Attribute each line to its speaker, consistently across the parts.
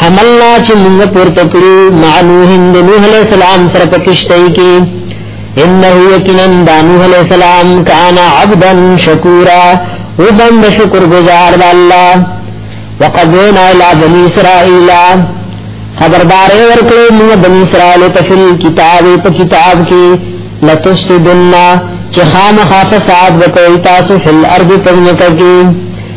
Speaker 1: حملنا چې موږ پورته کړو مع نوح د نوح علیہ السلام سره په کشته کې انه یقینا د نوح علیہ السلام کان عبدا شکورا او بند شکر گزار د الله وقضینا الی بنی اسرائیل خبردار ورکړو موږ بنی اسرائیل ته فل کتاب په کتاب کې لتفسدنا چې خامخا فساد وکړي تاسو فل ارض پزمکه کې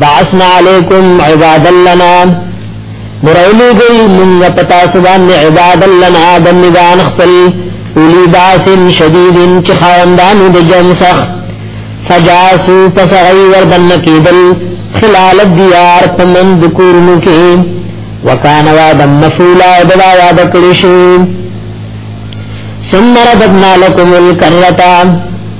Speaker 1: بعثنا علیکم عباد لنا نرعلی گئی منگ پتا سبان عباد لنا بندگان خپل اولی باس شدید چی خواندان دی جن سخ فجاسو پس غی وردن کیدل خلال دیار پمن دکورنو کی وکان وعدم مفولا دوا وعد کرشو ثم رددنا لکم الکرتا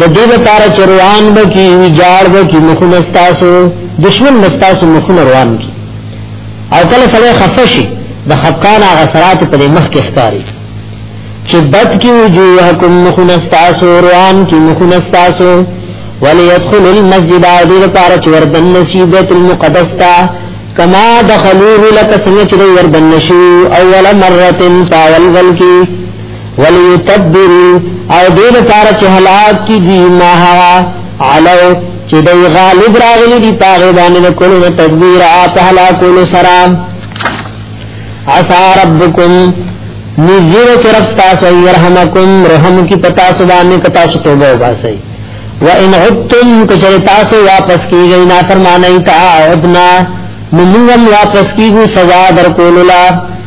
Speaker 1: د دې لپاره چې روان به کی ویجاړ به کی مخونه تاسو دشمن مستاسو مخونه روان کی او کله سره خفشي د خفقان هغه سرات په مخ کې ښکاری چې بد کی وجوهکم مخونه تاسو روان کی مخونه تاسو وليدخل المسجد دې لپاره چې وردن نصیبت المقدس تا کما دخلوه لکه څنګه چې وردن نشو اول مره فاول ولکی وليتبرو او دې لپاره چې هلاک کی دی ما هوا علو چې دی غالب راغلی دی پاغه باندې کولو نه تدبیر اپ هلاکولو سره عسى ربكم نذير طرف تاسو يرحمكم رحم کی پتا سبحانه کتا ستوبه واسي وان عدتم کچر تاسو واپس کیږئ نا فرمانه تا عدنا نمونږ واپس کیږو سزا درکول الله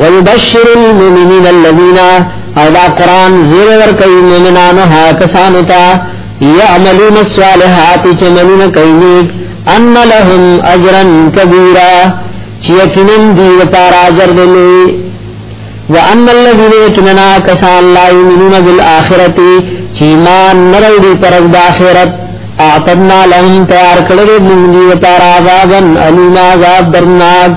Speaker 1: ويبشر المؤمنين الذين او دا قران زیر ور کوي مؤمنانو ها کسانو ته يعملون الصالحات چې منون کوي ان لهم اجرا كبيرا چې یقینا دی لپاره اجر دی وان الذين يكننا كسان لا يؤمنون بالاخره چې ایمان نه لري پر د اخرت اعتدنا لهم تیار کړل موږ دی لپاره عذابا الینا عذاب درناک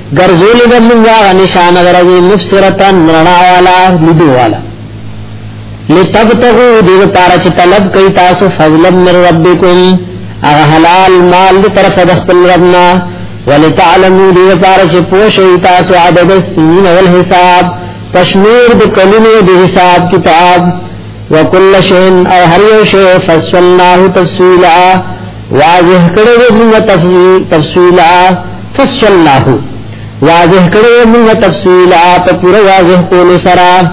Speaker 1: ګرځولې د موږ هغه نشان غرضی مفسرتن رڼا والا لیدو والا لتبتغو دې لپاره چې طلب کوي تاسو فضل من ربکم هغه حلال مال دې طرف د خپل ربنا ولتعلموا دې لپاره چې پوښي تاسو عدد السنين والحساب تشمیر د کلمې د حساب کتاب وکل شین او هر یو شی فصلناه تفصیلا واضح کړو موږ تفصیل تفصیلا فصلناه واضح کړو موږ تفصیلا په پوره واضح کول سره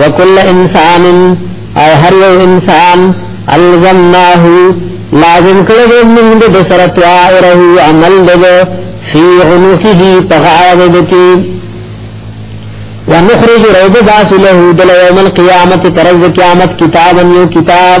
Speaker 1: وکل انسان او هر یو انسان الزمناه لازم کړو موږ د سره طائره عمل دغه فی عنقه تغاوه دکی ونخرج روض باس له دل یوم القیامت ترز قیامت کتابا یو کتاب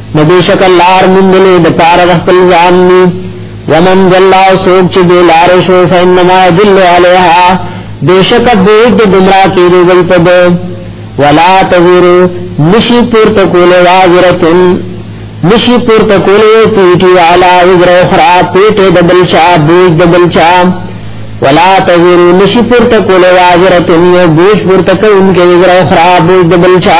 Speaker 1: نو بیشک لار مندلې د پار د خپل ځان ني ومن ضل او سوق چې د لار شو فینما ضل علیها بیشک دې د گمراه کېږي ول په دو ولا تزور نشي پور ته کوله واجرتن نشي پور ته کوله پیټي علا وزر اخرى پیټه د بلچا بوج د بلچا ولا تزور نشي پور ته کوله واجرتن یو بوج پور ته کوونکې وزر اخرى بوج د بلچا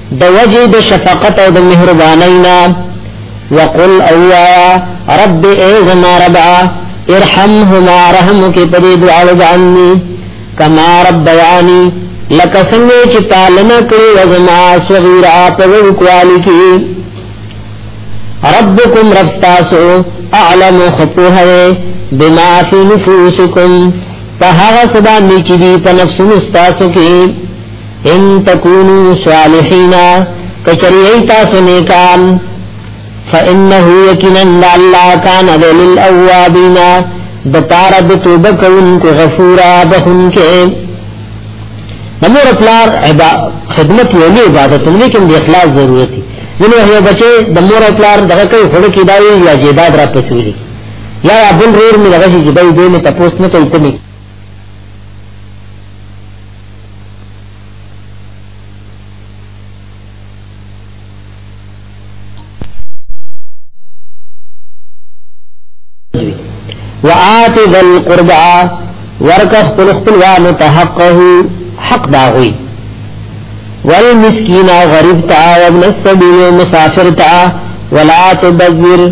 Speaker 1: د وجه د شفقت او د مهربانۍ نه وقل اوایا رب ای زما رب ارحمهما رحمک په دې دعا باندې کما رب یانی لکه څنګه چې پالنه کړې و زما صغیرا په وکوالی کې ربکم رب تاسو اعلم خطوه بما فی نفوسکم په هغه سبا نیچې دي په نفسونو تاسو کې ان تکونو صالحین کچری ایتا سنیکان فانه یقینا الله کان ذل الاوابین د پاره د توبه کوونکو غفورا بخونکې نمور پلار عبا خدمت یو نه عبادت نه کوم د اخلاص ضرورت دی نو هغه بچي د مور پلار دغه کوي خړ کې داوي یا جیداد را پسولي یا بل رور می دغه شي چې به دې نه تاسو نه کوي ته وآت ذا القربى ورک خپل خپلوان ته حقه حق داغوي والمسكين غريب تا وابن السبيل مسافر تا ولا تبذر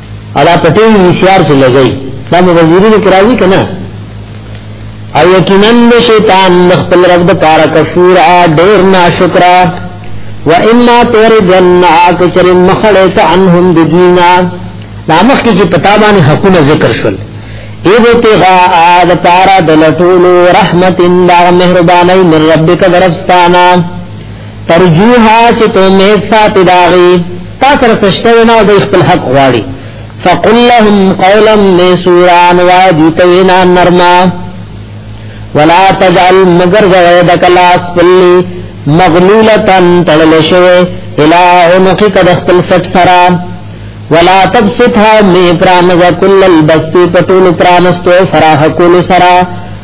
Speaker 1: ادا پټي وی سي ار څه لګي دا مبذرین کرازي کنه او یقینا شیطان خپل رب د پارا کفور ا ډیر ناشکر و اما تور جنا کچر مخلت عنهم بدینا نامخ کی پتا باندې حقونه ذکر شول ایو تیغا آد پارا دلتولو رحمت اندار مہربانی من ربک درفستانا ترجوها چې ته امید ساتې د هغې تا سره څه شته وینا او دوی خپل حق غواړي فقل لهم قولا میسورا نو وایه دوی ته وینا نرمه ولا تجعل مگر غیدک لاس پلی مغلولتن تړل شوی الا عنقک د خپل سټ سره ولا تبسطها می پرانځه کل البسط پټول پرانستو فراح کول سره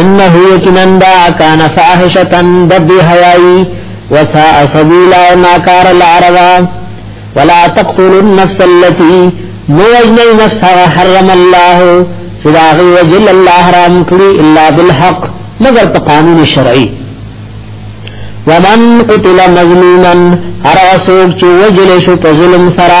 Speaker 1: انه یقینا دا کان فاحشتن دبی حیائی وسا سبیلا و ناکار العربا ولا تقتلوا النفس التي موجن النفس حرم الله فداغی وجل اللہ حرام کری الا بالحق مگر په قانون شرعی ومن قتل مظلوما هر اسوک چې وجل شو په ظلم سره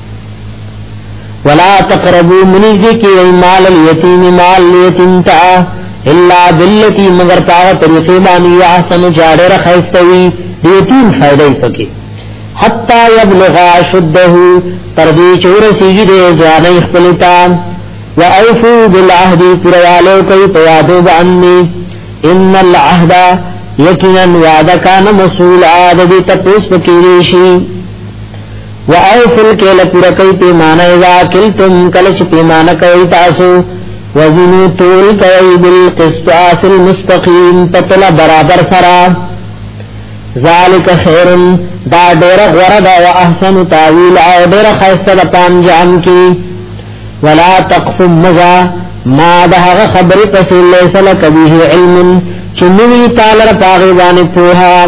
Speaker 1: ولا تقربوا من ذکر مال اليتيم مال اليتيم تا الا بالتي مگر پاغه طریقې باندې احسن جاړه خيستوي یتیم فائدې پکې حتا يبلغ شده تر دې چور سیږي دې ځواني خپل تا واوفو بالعهد پروالو کوي په یادو باندې ان العهد یقینا وعده کان مسئول عاد دې تپوس پکې شي وأوفوا الكيل پورا کوي پیمانه اذا کلتم کله چې پیمانه کوي تاسو وزنو تول کوي بالقسطاس المستقيم پتل برابر سرا ذالک خیر دا ډیر غره دا او احسن تاویل او ډیر خیسته د پنجام کی ولا تقف مزا ما ده هغه خبرې پسې لیسل کبیه علم چې نوی تعالی پاغي باندې پوها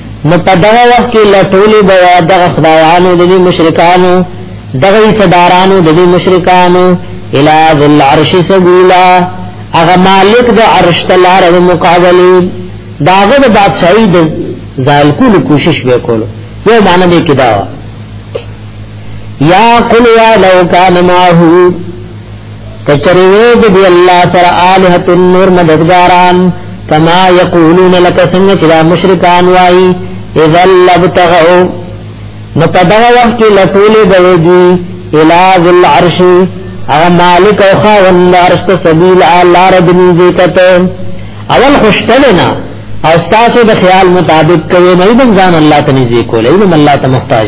Speaker 1: نو په دغه وخت کې لټولې به دغه خدایانو د دې مشرکانو دغه صدارانو د دې مشرکانو الی ذل عرش سبیلا هغه مالک د عرش تلار د مقابله داغه د بادشاہي د زال کول کوشش وکړو یو معنی دې کې دا یا قل یا لو کان ماهو کچری وی د دی الله سره الہت نور مددګاران کما یقولون لک سنگ چلا مشرکان وای اذا لبتغوا نو په دغه وخت کې لټول دی دی الہ ذل عرش او مالک او خاوند عرش ته سبیل اعلی رب ذکت اول خوشتلنا او تاسو د خیال مطابق کوي مې ځان الله ته نږدې کولې نو الله ته محتاج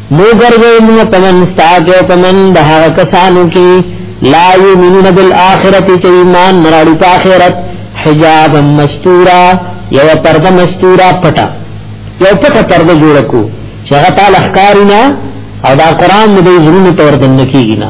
Speaker 1: نو ګرځي موږ پمن ستاګه پمن د هغه کسانو کې لا یمنون بالآخرت چې ایمان نراړي په آخرت حجاب مستورا یو پرده مستورا پټه یو پټه پرده جوړ کو چې هغه تعالی ښکارونه او دا قران دې زړونو تور دن کیږي نه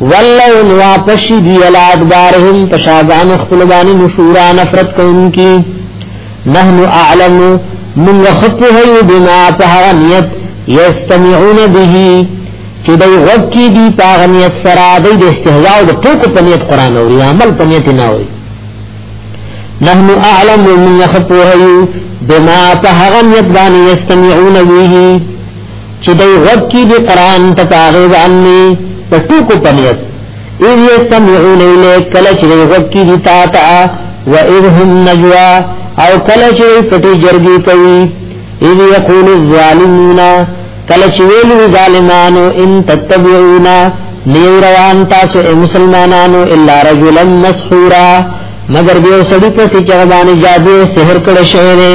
Speaker 1: ولو واپس دی الاد بارهم پشاغان خپل باندې نفورا نفرت کوونکی نحن اعلم من خطه بما تهنیت یستمعون به چې دوی غوږ کې دي پاغه نیت سره دوی د استهزاء او د ټوکو په نیت قران او عمل په نیت نه وي نحن اعلم من خطوه بما تهغن یت باندې یستمعون به چې دی وکی دی قرآن ته پاغی باندې په ټوکو پنیت اذ یستمعون الیک کله چې دی وکی دی تا تا و اذ هم نجوا او کله چې پټي جرګي کوي اذ یقول الظالمون کله چې ویلو ظالمانو ان تتبعون لیو روان تاسو اے مسلمانانو الا رجلا مسحورا مگر دیو سړی په سچ باندې جادو سحر کړه شوی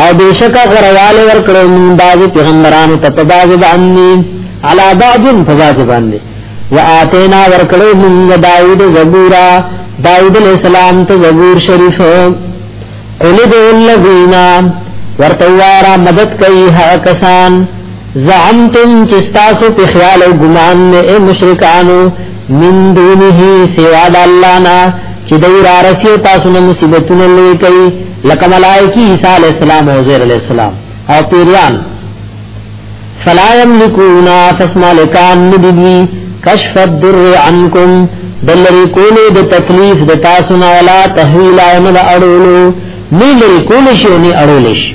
Speaker 1: او بشکا غرواله ور کړو مون باز پیغمبرانو ته په باز باندې علا بعض په باز باندې واتینا ور کړو مون داوود زبورا داوود علیہ السلام ته زبور شریف قل دو الذین ورتوارا مدد کوي هغه کسان زعمتم چستاسو پی خیال او گمان نے اے مشرکانو من دونه سوا دا اللہ نا چی دی را رسی تاسو نا مصیبتون لوی کئی لکا ملائکی عیسیٰ علیہ السلام او زیر علیہ السلام او پیریان فلا یملکونا فسمالکان ندیدوی کشف الدر عنکم دلری کولو د تکلیف د تاسو نه ولا تحویل او نه اړولو نه لری کول شي نه اړول شي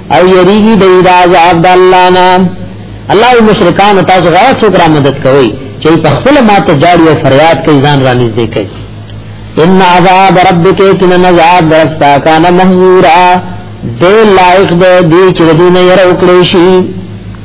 Speaker 1: او یریږي د دا عذاب د الله نه الله مشرکان تاسو غا څوک را مدد کوي چې په خپل ماته جاړي او فریاد کوي ځان را نږدې کوي ان عذاب ربک کن عذاب درستا کان محذورا دے لائق دے دی چردی نے یرو کلیشی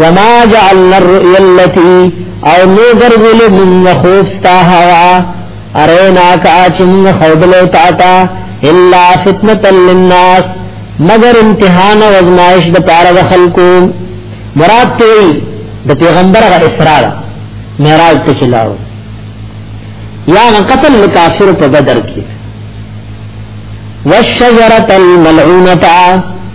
Speaker 1: وما جعلنا الرؤيا التي او نو ګرځول من خوف ستا هوا ارینا کا چې من خوبل او تاتا الا فتنه للناس مگر امتحان او ازمائش د پاره د خلکو مراد ته د پیغمبر غ اسرار معراج ته چلاو یا قتل کافر په بدر کې والشجره الملعونه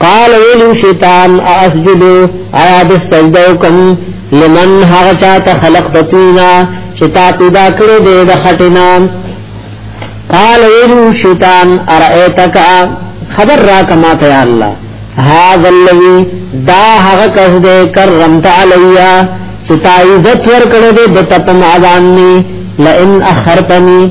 Speaker 1: قال ویلو شیطان اسجدو آیا د سجده کوم لمن هغه چاته خلق تطینا چې تا پیدا کړې دې د خټینا قال ویلو شیطان ارئیتک خبر را کما ته یا الله هاذ الذی دا هغه کس دې کرمت علیا چې تا عزت ور کړې دې د تپم اذان لئن اخرتنی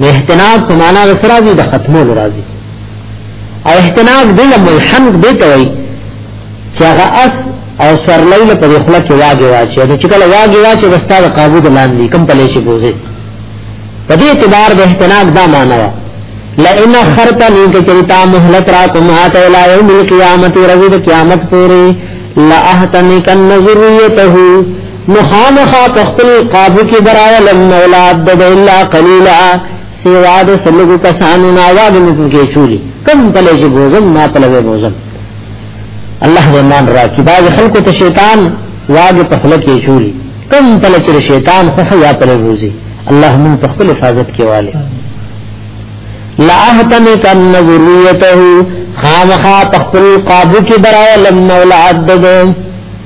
Speaker 1: نو احتناق په معنا د سره دی د ختمولو راځي او احتناق دی له ملحم دی ته وي چې هغه اس او سرلې له په خپل کې واګي واچي نو چې کله واګي واچي دستا د قابو د لاندې کم پلې شي بوزي په دې اعتبار د احتناق دا معنا وا لئن خرت لین کې چریتا مهلت را کوم هاته لا یوم القیامت رزق قیامت پوری لا احتنی کن ذریته مخامخا تخپل قابو کی براولم مولاد دد الا قلیلا سیواد سلگو کسانو ناواد مکوکی چولی کم پلی چی بوزم ما پلوی بوزم اللہ دے مان را کی باز خلقو تا شیطان واد پخلکی چولی کم پلی چی شیطان خوخ یا پلی بوزی اللہ من پخپل حفاظت کی والی لأهتم کن ذریته خامخا تخپل قابو کی براولم مولاد دد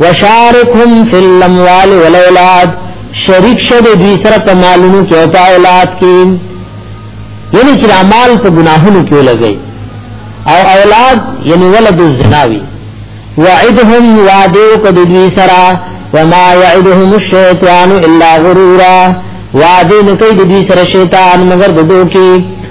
Speaker 1: وشارکهم فی الاموال والاولاد شریک شد دوی سره په مالونو کې او په اولاد کې یعنی چې مال په ګناهونو کې لګي او اولاد یعنی ولد الزناوی وعدهم وعدو کد دوی سره وما يعدهم الشیطان الا غرورا وعده نکي دوی سره شیطان مگر ددو کې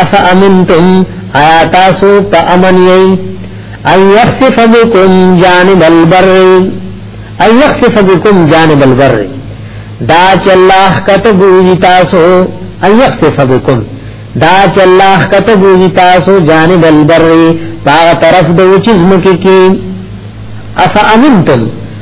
Speaker 1: اف امنتم آیا تاسو په امن یی ان یخسف بكم جانب البر ان یخسف بكم جانب البر دا چې الله کته بوزي تاسو ان یخسف بكم دا چې الله کته بوزي تاسو جانب البر باغ طرف د وچ زمکه کې اف امنتم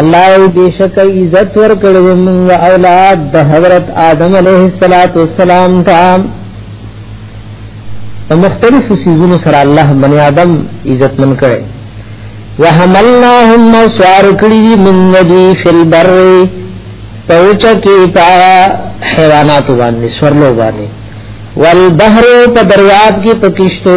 Speaker 1: الله ای بیشک عزت ور کړو موږ اولاد د حضرت آدم علیه السلام ته په مختلفو سيزونو سره الله بني آدم عزت من کړي وحملناهم سوار کړي من ندي في البر پوچ کی پا حیوانات باندې سورلو باندې والبحر په دریاب کې پکشتو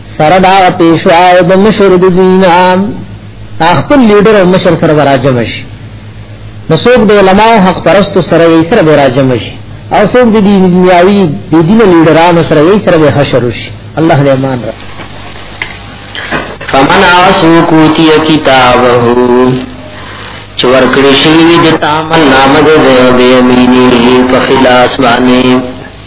Speaker 1: سره دا پیشوا او د مشر د دینا خپل لیډر او مشر سره راجم شي نو څوک د علماو حق پرستو سره یې سره راجم شي او څوک د دنیاوی د دین لیډرانو سره یې سره حشر شي الله دې امان را
Speaker 2: فمن عاصو کوتی کتابه چور کړی شوی د تامل نامه دې به امینی په خلاص باندې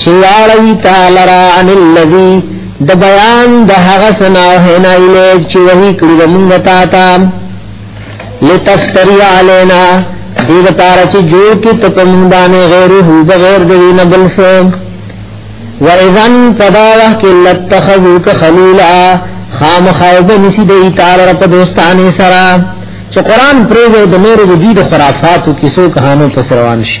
Speaker 2: چې واړوي تعالی را ان الذي د
Speaker 1: بیان د هغه سنا او هنا اله چې وਹੀ کړی د مونږ تا تا لتفتری علینا دې لپاره چې جوړ کې ته په مونږ باندې غیر هو بغیر د نه بل څه وَإِذَنْ فَدَاوَهْ كِلَّتْ تَخَذُوكَ خَلِيلًا خام خائبه نسی دی تعالی رب دوستانی سرا چې قران پرې د نور د دې خرافاتو کیسو کہانو پس روان شي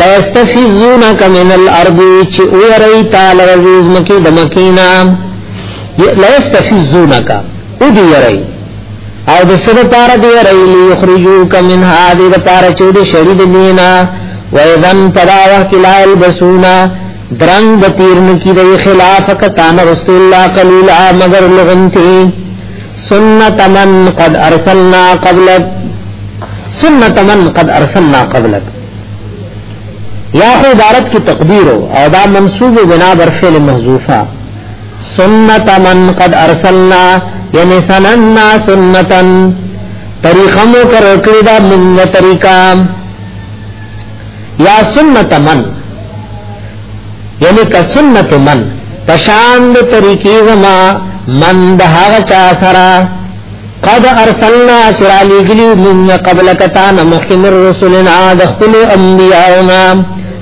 Speaker 1: لا استفزونک من الارض چ اوری تعالی رزوز مکی دمکینا لا استفزونک او دی یری او د سر پار دی یری یخرجوک من هذه د پار چ د شری دینا و اذن پدا وقت لا البسونا درنګ د تیرن کی د خلاف ک تان رسول الله قلیل مگر لغنتی سنت من قد ارسلنا قبلک سنت من قد ارسلنا قبلک یا خو عبارت کی تقدیر او دا منصوب بنا بر فعل محذوفه سنت من قد ارسلنا یعنی سننا سنتا طریقہ مو کر کړی دا من طریقہ یا سنت من یعنی کا سنت من پشاند طریقی زما من دهاغ چا سرا قد ارسلنا چرا لګلیو من قبل کتا نمخکم رسولنا دخل انبیاؤنا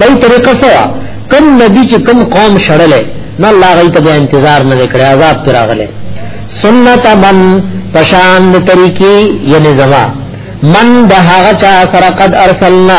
Speaker 1: دی طریقه سوا کم نبی چې کم قوم شړلې نو الله غي ته انتظار نه کړی عذاب پر راغله سنت من پشان طریقې یعنی زما من دهغه چا سره قد ارسلنا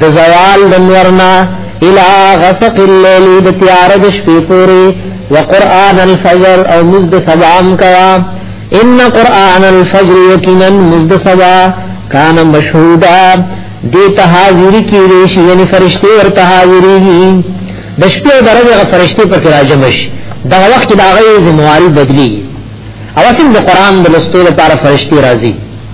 Speaker 1: د زوال د نورنا الى غسق الليل د تیار د شپې پوری وقران الفجر او مزد سبام کوا ان قران الفجر یقینا مزد سبا کان مشهودا دیتا حاضری کی ریشی یعنی فرشتے ورطا حاضری گی دشپی و درد اغا فرشتے پر کراجمش دا وقت دا غیر زمواری بدلی او اسم دا قرآن دا لستول پار فرشتے رازی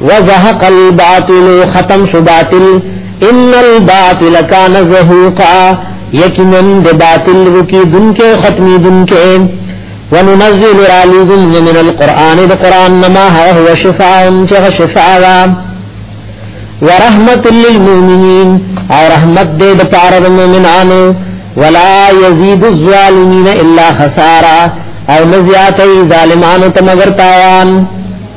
Speaker 1: وزهق الباطل ختم شو باطل ان الباطل کان زهوقا یقینا د باطل وکي دونکو ختمي دونکو وننزل عليكم من القرآن د قرآن ما هو شفاء چې شفاء ورحمت للمؤمنين او رحمت دې د پاره د مؤمنانو ولا يزيد الظالمين الا خسارا او نزياتي ظالمانو ته مگر تاوان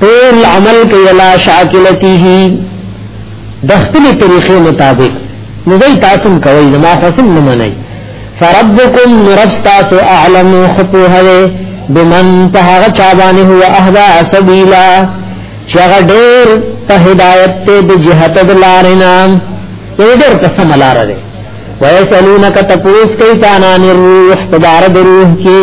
Speaker 1: ټول عمل کوي لا شاکلته د خپل طریقې مطابق نو زي تاسو کوي ما خصم نه منئ فربکم رب تاسو اعلم خطوه بمن تهغه چابانه هو اهدا سبیلا چغه ډیر په هدایت ته د جهت د لارنا ډیر په سم لار ده ويسالونک تپوس کوي تانان الروح په دار د روح کې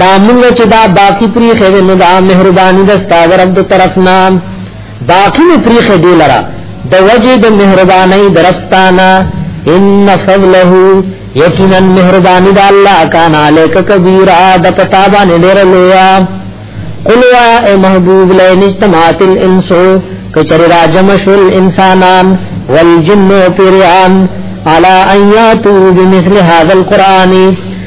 Speaker 1: دا موږ چې دا باقی پری خیر نو دا مهرباني د ستاد رب د طرف نه باقی می پری خیر دی لرا د وجه د مهرباني درستانا ان فضله یقینا مهرباني د الله کان علیک کبیره د پتا باندې ډېر لویا قلوا اے محبوب لئن اجتماعت الانسو کچر راجم شل انسانان والجن و پیریان علا ان یاتو بمثل هذا القرآنی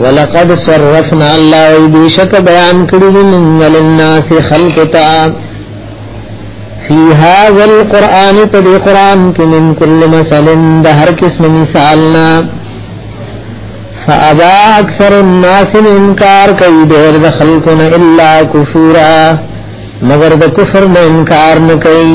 Speaker 1: ولقد صرفنا الله بیشک بیان کړی موږ للناس خلق تا فی هذا القرآن په دې قرآن کې من کل مثل د هر قسم مثالنا فابا اکثر الناس انکار کوي ډېر د خلقونه الا کفورا مگر د کفر نه انکار نه کوي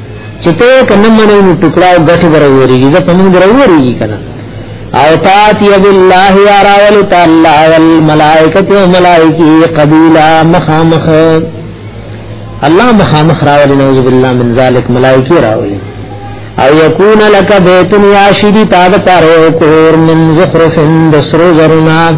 Speaker 1: چې ته کنه منې نو ټکړه او غټه وروړيږي زه په موږ وروړيږي کنه او تاتی بالله یا راول تعالی والملائکه او ملائکی قبیلا مخامخ الله مخامخ راول نعوذ بالله من ذلک ملائکی راول او یکون لک بیت یاشدی تاد پاره کور من زخرف دسرو زرنا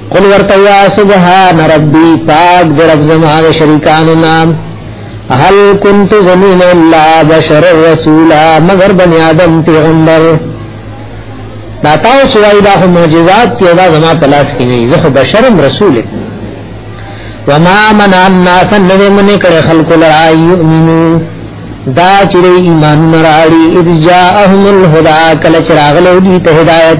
Speaker 1: قل ورتوا سبحان ربي پاک در رب زما د شریکانو نام هل كنت زمين الله بشر رسولا مگر بني آدم پیغمبر دا تاسو وای دا خو معجزات کې دا زما پلاس کې نه زه بشرم رسول وما من الناس الذي من کړه خلق لا يؤمنو دا چې ایمان نراړي اذ جاءهم الهدى کله چراغ له دې ته هدایت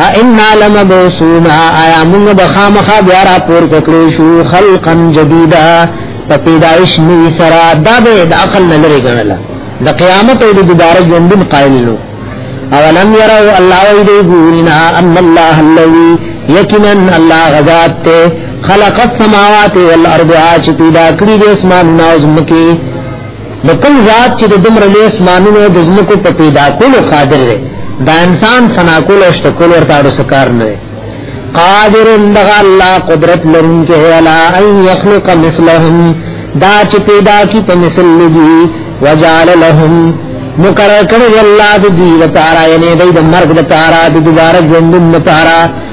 Speaker 1: ائنا لمبعثون آیا موږ به خامخا بیا را پور کړو شو خلقا جديدا په پیدائش نوې سره دا به د عقل نه لري ګڼل د قیامت او د دوباره ژوندون قائل نو اولم يروا الله ويدي ګورنا ان الله الذي یقینا الله غزاد ته خلق السماوات والارض چې پیدا کړی د اسمان نازم کې نو کوم ذات چې د دومره لوی اسمانونو د ځمکو په پیدا کولو قادر دی دا انسان فنا کول او شته کول ورته رسکار نه دی قادر اندغ الله قدرت لرونکي ولا ان يخلق مثلهم دا چې پیدا کی په مثل لګي وجعل لهم مقرر کړی الله د دې لپاره یعنی د مرګ لپاره د دوباره ژوند لپاره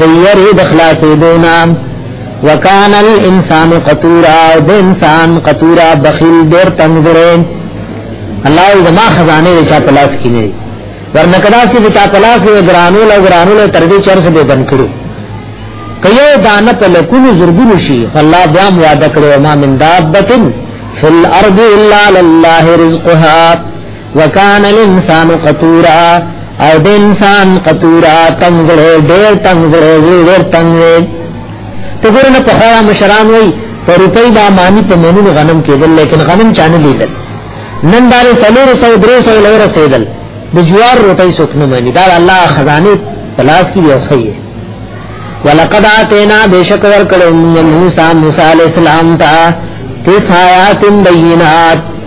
Speaker 1: د یری د خلاصې دونا وکان الانسان قطورا د انسان قطورا بخیل ډیر تنظره الله زما خزانه چا پلاس کې نه ورنکدا سي چا پلاس یې ګرانو له ګرانو له تر دې چرس به بن کړو کيو دانه په لکونو زرګونو شي الله بیا مو وعده کړو ما من دابتن فل ارض الا لله رزقها وکان الانسان قطورا او د انسان قطورا تنگړې ډېر تنگړې ډېر تنگړې ته ګورنه په خوا مشران وای په روپۍ دا مانی په منونو غنم کېدل لیکن غنم چانه لیدل نن دار سلور سو درې سو لور سیدل د جوار روپۍ سکنه مانی دا الله خزانه پلاس کې یو خیه ولقد اتینا بشک ور کړو موسی موسی علی السلام ته تسایات بینات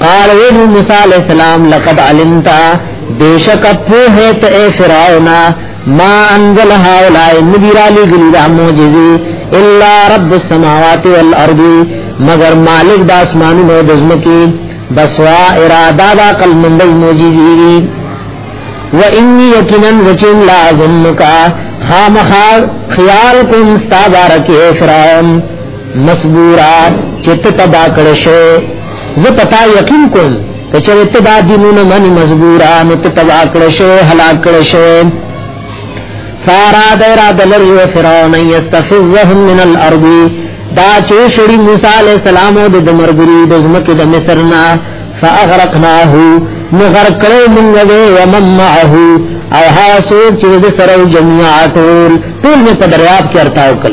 Speaker 1: قال ویل موسی علیہ السلام لقد علمت بیشک پوهت اے فرعون ما انزل هؤلاء نذیر علی گلیدا معجزی الا رب السماوات والارض مگر مالک د اسمانونو د زمکی بسوا اراده دا کل مندل معجزی و انی یقینا وچن لا ظنک خامخا خیال کوم استادار کې فرعون مسبورا چت تبا کړشه زه پتا یقین کوم ته چې ته دا دینونه منی مسبورا نو ته تبا کړشه هلاک کړشه فاراد اراد لری و فرعون یستفزهم من الارض دا چې شری موسی علی السلام او د مرګری د زمکه د مصر نه فاغرقناه نو غرق کړو موږ دې ومن معه او هغه څوک چې د سره جميعا ټول ټول په دریاب کې ارتاو کړ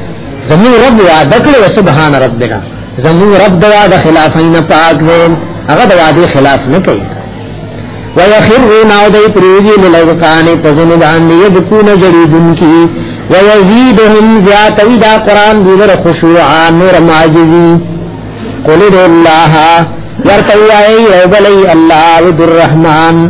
Speaker 1: زمون رب وعده کړی سبحان ربنا زمون رب د وعده خلاف نه پاک دی هغه د وعده خلاف نه کوي ويخرون او دی پریوزی للغقان پزنو باندې یبکون جریدن کی ويزيدهم زیاتوی دا قرآن دیگر خشوعا نور معجزی قل ادعو الله ورتوی آئی او بلی اللہ عبد الرحمن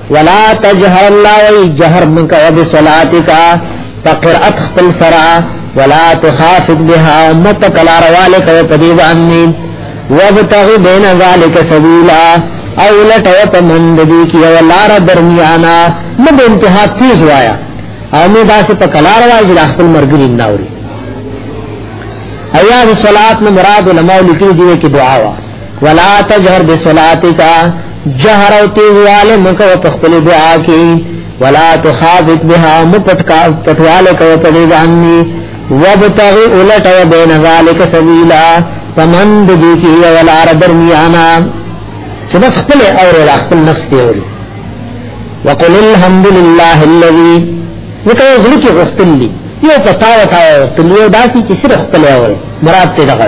Speaker 1: ولا تجهر الله وی جهر منک و بصلاتک فقرات خپل سرا ولا تخافت بها امت کلا روالک و پدی باندې وابتغ بین ذلک سبیلا او لټو په مند دی کی او لار درمیانا مد انتها تیز وایا او می داسې په کلا روای چې خپل مرګري نه اوري ایا د صلات نه مراد علماء لیکلي دی کې دعا وا ولا تجهر بصلاتک جهر او تیزواله مکو په خپل دعا کې ولا تخافت بها مپټکا پټواله کو په دې باندې وبتغي الټ او بین ذالک سبیلا فمن دې کې ولا درمیانا چې بس خپل او خپل نفس دی اوري وقل الحمد لله الذي وکړه زړه کې غوښتل دي یو پتاو تاو تلو داسي چې سره خپل اوري مراد ته دغه